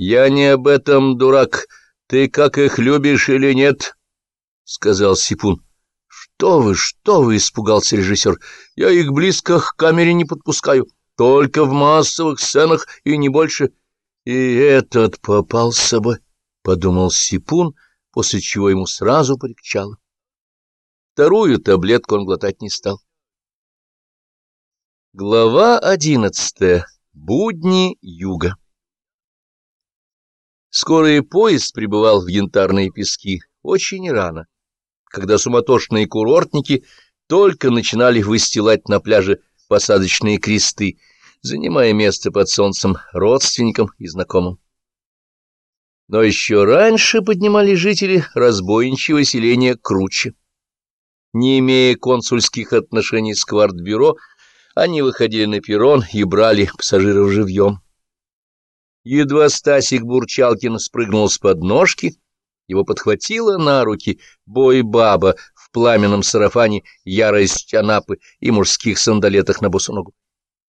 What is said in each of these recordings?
Я не об этом, дурак. Ты как их любишь или нет? — сказал Сипун. — Что вы, что вы, — испугался режиссер. — Я их близко к камере не подпускаю. Только в массовых сценах и не больше. — И этот попался бы, — подумал Сипун, после чего ему сразу полегчало. Вторую таблетку он глотать не стал. Глава одиннадцатая. Будни юга. Скорый поезд прибывал в янтарные пески очень рано, когда суматошные курортники только начинали выстилать на пляже посадочные кресты, занимая место под солнцем родственникам и знакомым. Но еще раньше поднимали жители разбойничьего селения Круче. Не имея консульских отношений с квартбюро, они выходили на перрон и брали пассажиров живьем. Едва Стасик Бурчалкин спрыгнул с подножки, его подхватила на руки бой-баба в пламенном сарафане, ярость анапы и мужских сандалетах на босу ногу.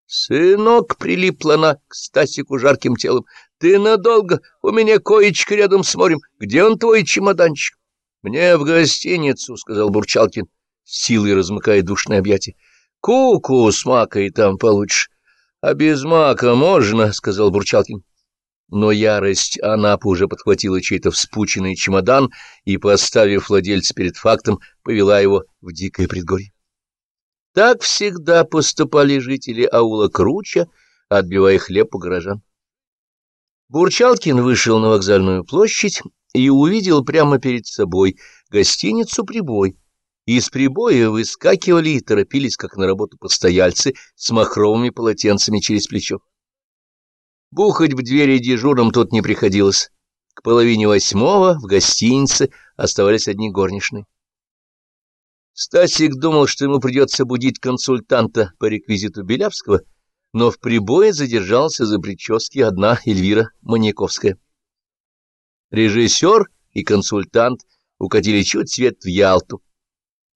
«Сынок!» — прилипла она к Стасику жарким телом. «Ты надолго? У меня коечка рядом с морем. Где он, твой чемоданчик?» «Мне в гостиницу», — сказал Бурчалкин, силой размыкая душное объятие. «Ку-ку с макой там получишь». «А без мака можно», — сказал Бурчалкин. Но ярость Анапа уже подхватила чей-то вспученный чемодан и, поставив владельца перед фактом, повела его в дикое предгорье. Так всегда поступали жители аула Круча, отбивая хлеб у горожан. Бурчалкин вышел на вокзальную площадь и увидел прямо перед собой гостиницу «Прибой». Из прибоя выскакивали и торопились, как на работу постояльцы, с махровыми полотенцами через плечо. Бухать в двери дежурным тут не приходилось. К половине восьмого в гостинице оставались одни горничные. Стасик думал, что ему придется будить консультанта по реквизиту Белявского, но в прибое задержался за прически одна Эльвира Маньяковская. Режиссер и консультант укатили чуть свет в Ялту,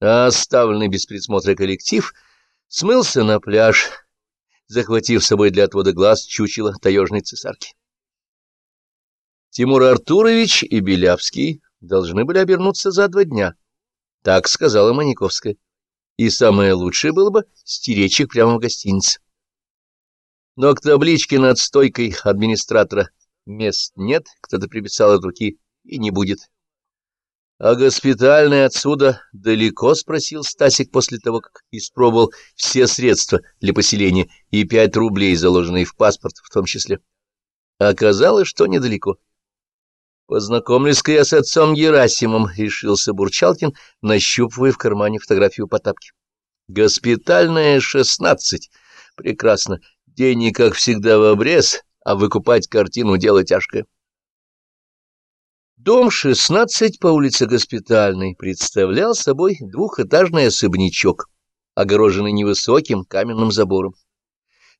а оставленный без присмотра коллектив смылся на пляж, захватив с собой для отвода глаз чучело таежной цесарки. Тимур Артурович и Белявский должны были обернуться за два дня, так сказала Маниковская, и самое лучшее было бы стеречь их прямо в гостинице. Но к табличке над стойкой администратора мест нет, кто-то приписал от руки, и не будет. — А госпитальный отсюда далеко? — спросил Стасик после того, как испробовал все средства для поселения и пять рублей, заложенные в паспорт в том числе. Оказалось, что недалеко. — Познакомлюсь-ка я с отцом Герасимом, — решился Бурчалкин, нащупывая в кармане фотографию Потапки. — Госпитальная шестнадцать. Прекрасно. Денег, как всегда, в обрез, а выкупать картину — дело тяжкое. Дом 16 по улице Госпитальной представлял собой двухэтажный особнячок, огороженный невысоким каменным забором.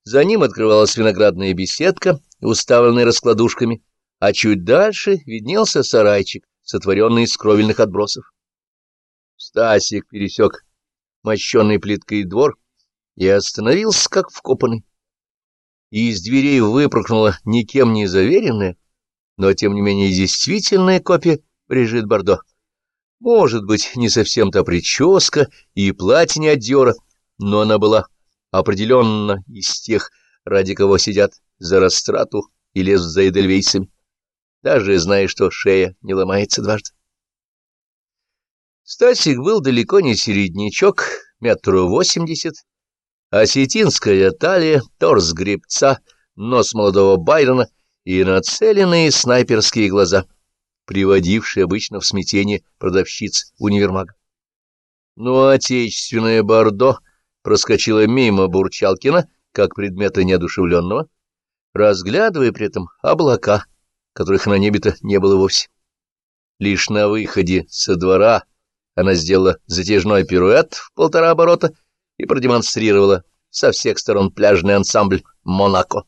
За ним открывалась виноградная беседка, уставленная раскладушками, а чуть дальше виднелся сарайчик, сотворенный из кровельных отбросов. Стасик пересек мощенный плиткой двор и остановился, как вкопанный. И из дверей выпрыгнула никем не заверенная, но, тем не менее, действительная копия Брижит Бардо. Может быть, не совсем та прическа и платье не от Диора, но она была определенно из тех, ради кого сидят за растрату и лезут за эдельвейсами, даже зная, что шея не ломается дважды. Стасик был далеко не середнячок, метру восемьдесят, осетинская талия, торс гребца, нос молодого Байрона — и нацеленные снайперские глаза, приводившие обычно в смятение продавщиц универмага. Но отечественное бордо проскочило мимо Бурчалкина, как предмета неодушевленного, разглядывая при этом облака, которых на небе-то не было вовсе. Лишь на выходе со двора она сделала затяжной пируэт в полтора оборота и продемонстрировала со всех сторон пляжный ансамбль «Монако».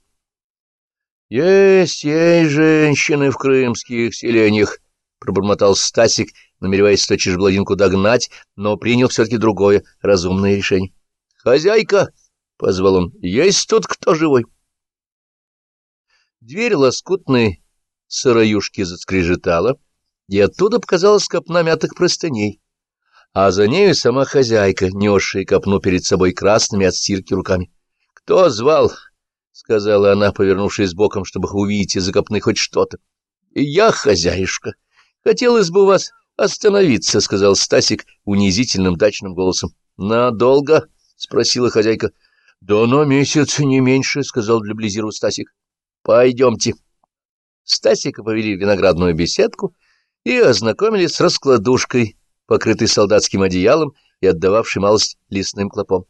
Есть, есть женщины в крымских селениях, — пробормотал Стасик, намереваясь тотчас блондинку догнать, но принял все-таки другое разумное решение. — Хозяйка, — позвал он, — есть тут кто живой? Дверь лоскутной сыроюшки заскрежетала, и оттуда показалась копна мятых простыней, а за нею сама хозяйка, несшая копну перед собой красными от стирки руками. — Кто звал? — сказала она, повернувшись боком, чтобы увидеть из-за хоть что-то. — Я хозяюшка. Хотелось бы у вас остановиться, — сказал Стасик унизительным дачным голосом. — Надолго? — спросила хозяйка. — Да на месяц не меньше, — сказал для Близиру Стасик. — Пойдемте. Стасика повели в виноградную беседку и ознакомились с раскладушкой, покрытый солдатским одеялом и отдававший малость лесным клопом.